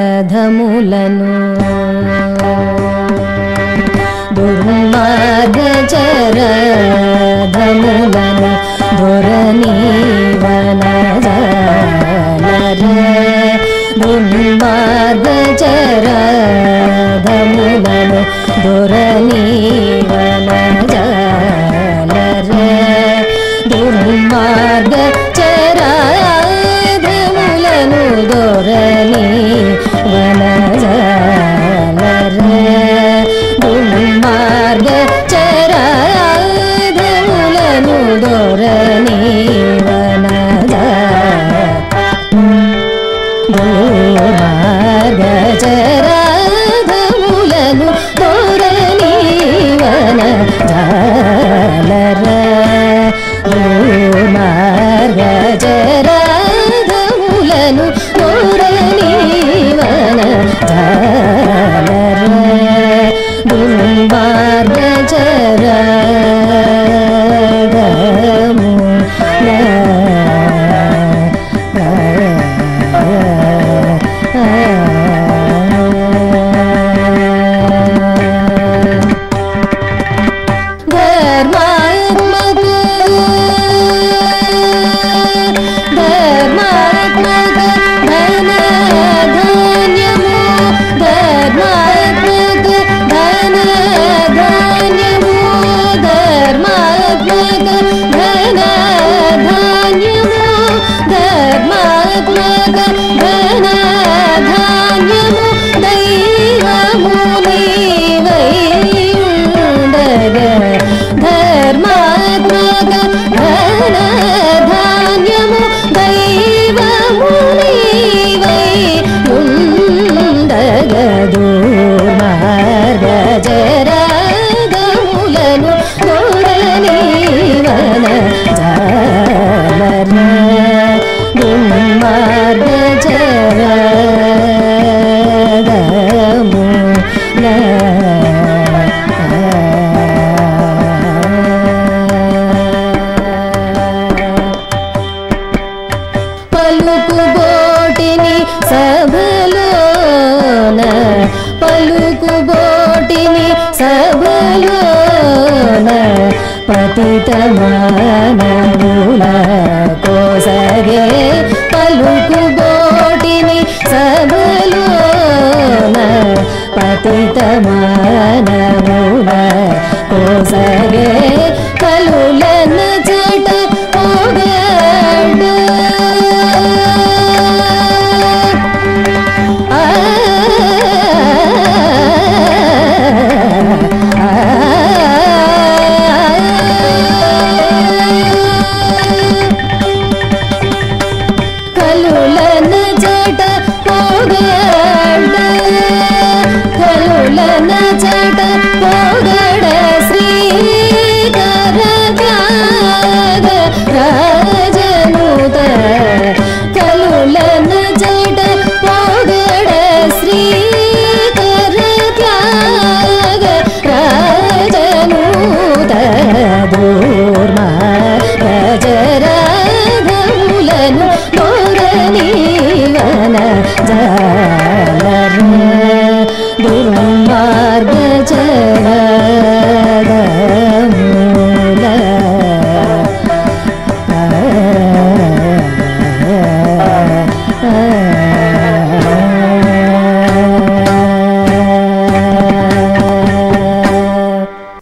ദുർമാർഗരധമുലനു ദുർമാർഗരധ నిమ్మగజరా పతితమానవుల కోసగే పలుకుబోటిని సభలోన పతితమానవుల కోసగే കരുളന ചാട്ട പോകട കരുളന ചാട്ട പോകട Shri കരജാഗ രാജനൂത കരുളന ചാട്ട പോകട Shri